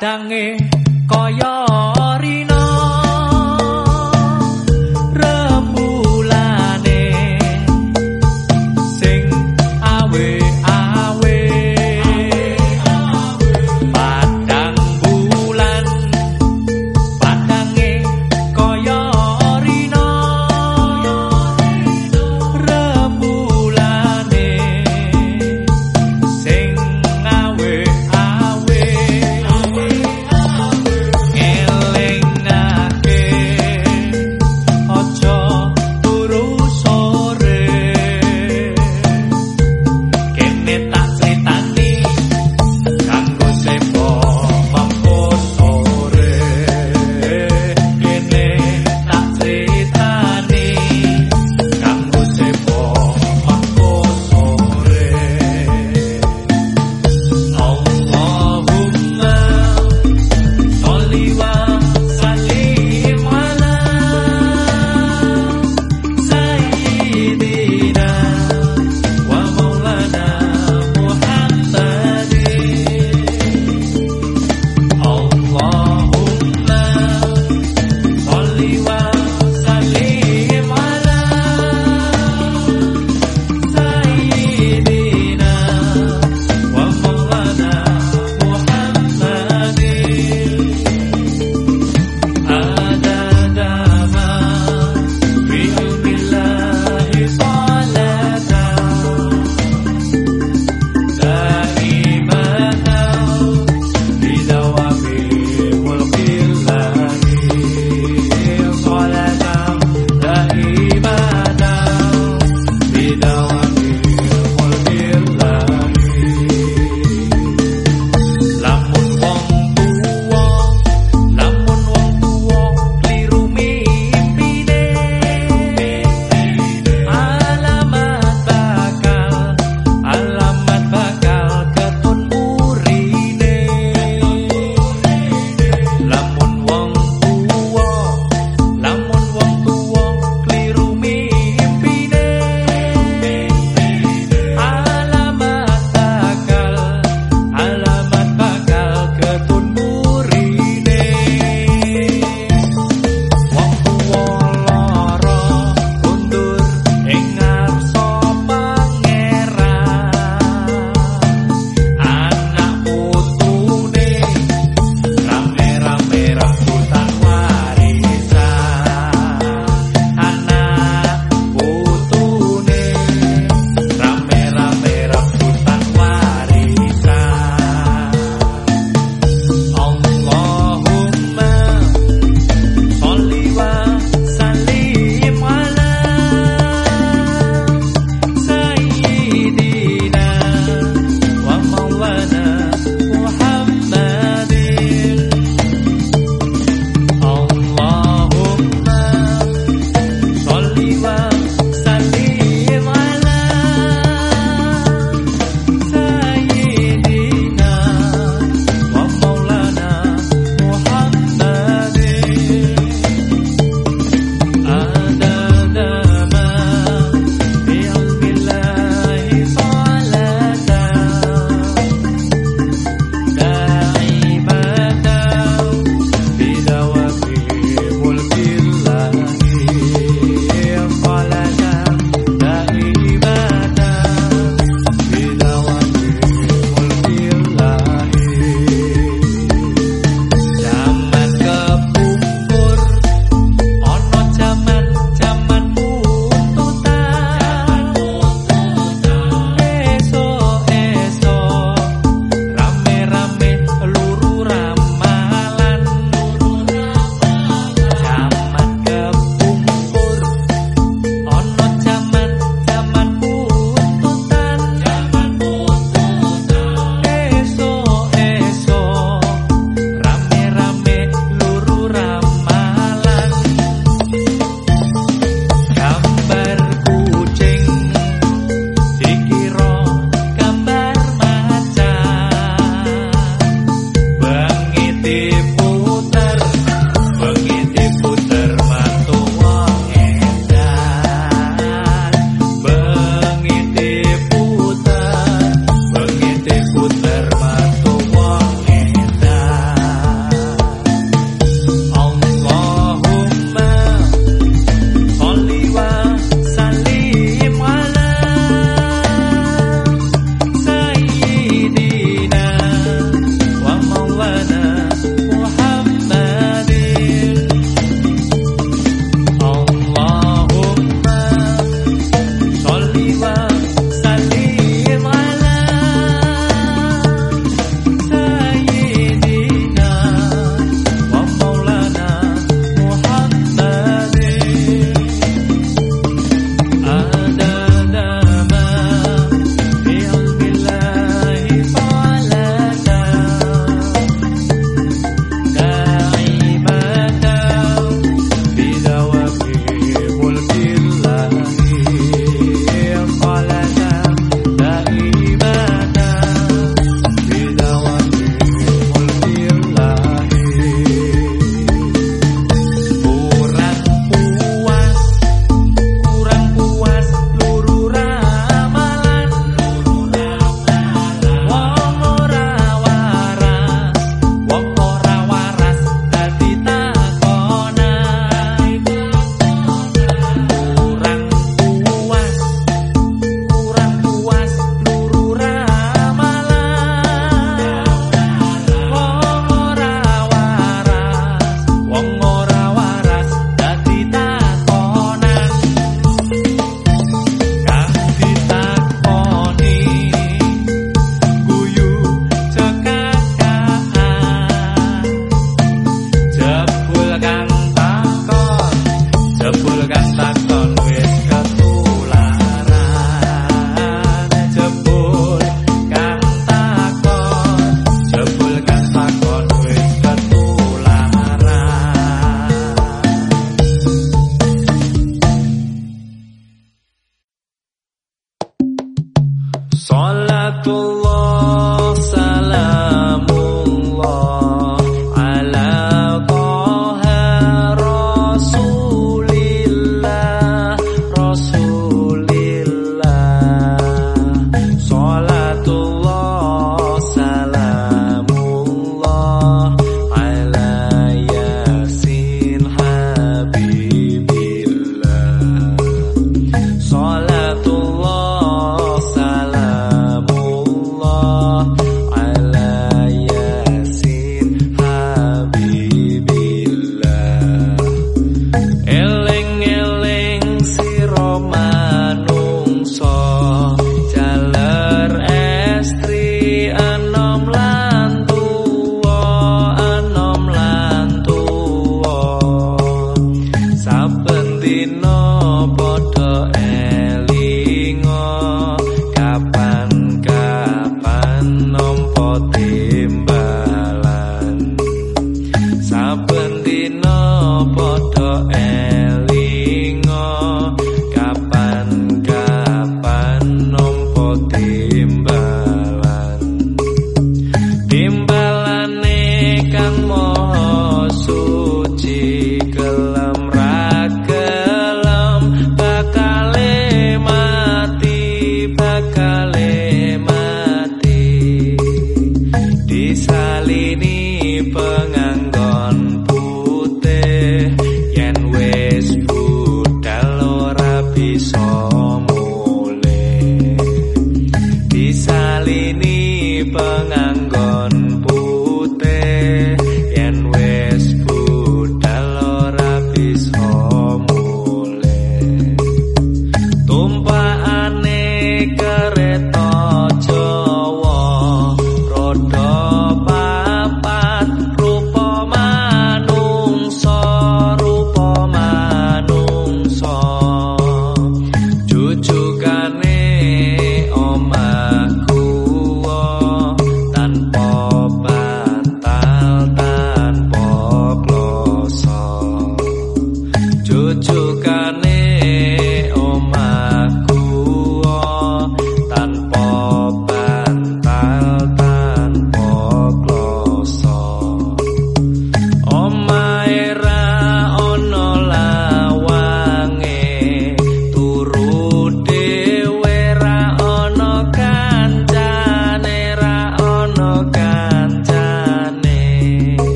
当你